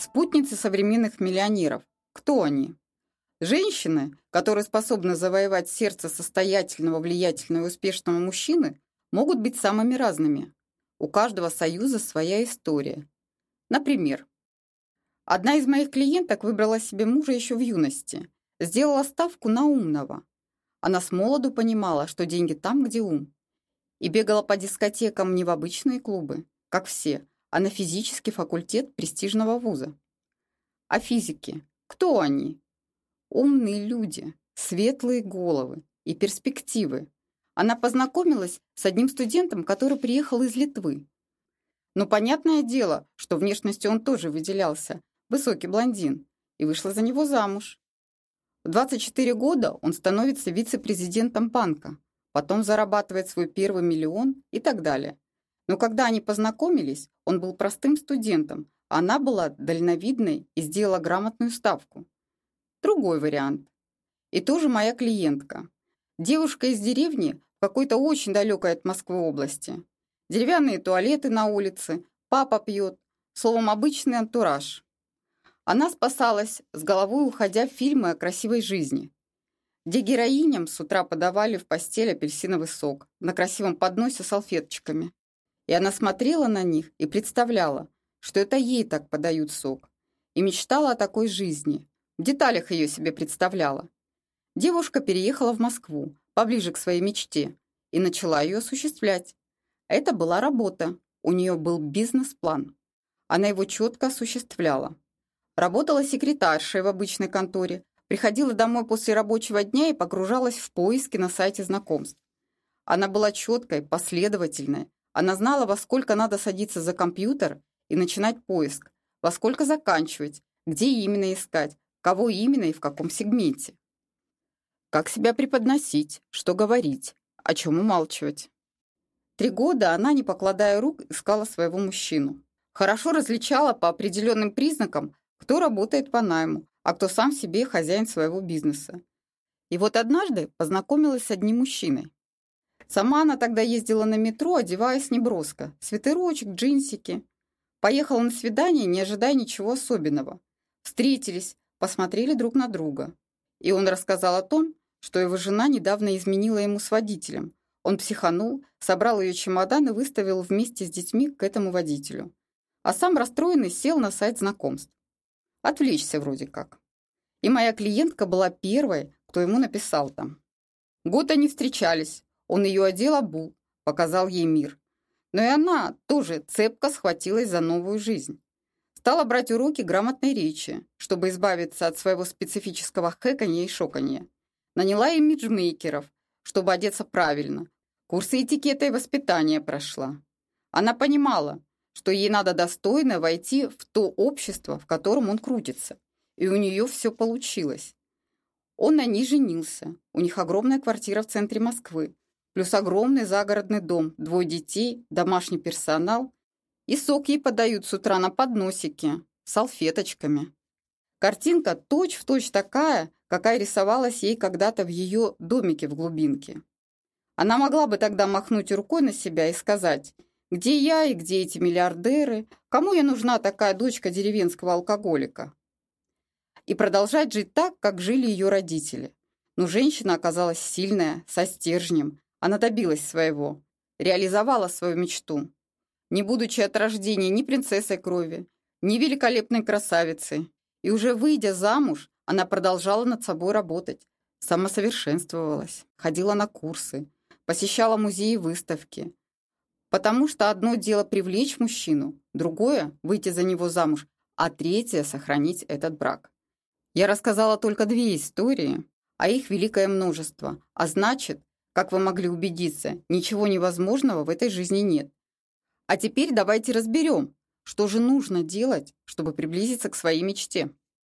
Спутницы современных миллионеров. Кто они? Женщины, которые способны завоевать сердце состоятельного, влиятельного и успешного мужчины, могут быть самыми разными. У каждого союза своя история. Например, одна из моих клиенток выбрала себе мужа еще в юности, сделала ставку на умного. Она с молоду понимала, что деньги там, где ум. И бегала по дискотекам не в обычные клубы, как все, а на физический факультет престижного вуза. А физики? Кто они? Умные люди, светлые головы и перспективы. Она познакомилась с одним студентом, который приехал из Литвы. Но понятное дело, что внешностью он тоже выделялся, высокий блондин, и вышла за него замуж. В 24 года он становится вице-президентом банка, потом зарабатывает свой первый миллион и так далее. Но когда они познакомились, он был простым студентом, а она была дальновидной и сделала грамотную ставку. Другой вариант. И тоже моя клиентка. Девушка из деревни какой-то очень далекой от Москвы области. Деревянные туалеты на улице, папа пьет. Словом, обычный антураж. Она спасалась, с головой уходя в фильмы о красивой жизни, где героиням с утра подавали в постель апельсиновый сок на красивом подносе салфеточками. И она смотрела на них и представляла, что это ей так подают сок. И мечтала о такой жизни. В деталях ее себе представляла. Девушка переехала в Москву, поближе к своей мечте, и начала ее осуществлять. Это была работа. У нее был бизнес-план. Она его четко осуществляла. Работала секретаршей в обычной конторе, приходила домой после рабочего дня и погружалась в поиски на сайте знакомств. Она была четкой, последовательной, она знала, во сколько надо садиться за компьютер и начинать поиск, во сколько заканчивать, где именно искать, кого именно и в каком сегменте. Как себя преподносить, что говорить, о чем умалчивать. Три года она, не покладая рук, искала своего мужчину. Хорошо различала по определенным признакам, кто работает по найму, а кто сам себе хозяин своего бизнеса. И вот однажды познакомилась с одним мужчиной. Сама она тогда ездила на метро, одеваясь неброско. Свитерочек, джинсики. Поехала на свидание, не ожидая ничего особенного. Встретились, посмотрели друг на друга. И он рассказал о том, что его жена недавно изменила ему с водителем. Он психанул, собрал ее чемодан и выставил вместе с детьми к этому водителю. А сам расстроенный сел на сайт знакомств. Отвлечься вроде как. И моя клиентка была первой, кто ему написал там. Год они встречались, он ее одел, обул, показал ей мир. Но и она тоже цепко схватилась за новую жизнь. Стала брать уроки грамотной речи, чтобы избавиться от своего специфического хэканья и шоканья. Наняла имиджмейкеров, чтобы одеться правильно. Курсы этикета и воспитания прошла. Она понимала, что ей надо достойно войти в то общество, в котором он крутится. И у нее все получилось. Он на ней женился. У них огромная квартира в центре Москвы плюс огромный загородный дом, двое детей, домашний персонал. И сок ей подают с утра на подносике, салфеточками. Картинка точь-в-точь точь такая, какая рисовалась ей когда-то в ее домике в глубинке. Она могла бы тогда махнуть рукой на себя и сказать, где я и где эти миллиардеры, кому я нужна такая дочка деревенского алкоголика. И продолжать жить так, как жили ее родители. Но женщина оказалась сильная, со стержнем, она добилась своего, реализовала свою мечту. Не будучи от рождения ни принцессой крови, ни великолепной красавицей, и уже выйдя замуж, она продолжала над собой работать, самосовершенствовалась, ходила на курсы, посещала музеи и выставки. Потому что одно дело привлечь мужчину, другое – выйти за него замуж, а третье – сохранить этот брак. Я рассказала только две истории, а их великое множество, а значит, как вы могли убедиться, ничего невозможного в этой жизни нет. А теперь давайте разберем, что же нужно делать, чтобы приблизиться к своей мечте.